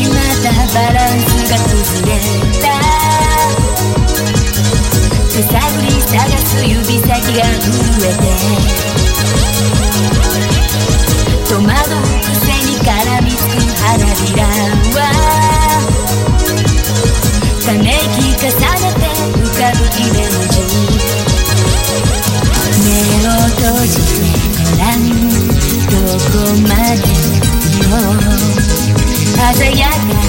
またバランスが崩れた手探り探す指先が震えて戸惑う癖に絡みつく花びらはため息重ねて浮かぶイメージ目を閉じてごらん。どこまで Yeah. yet.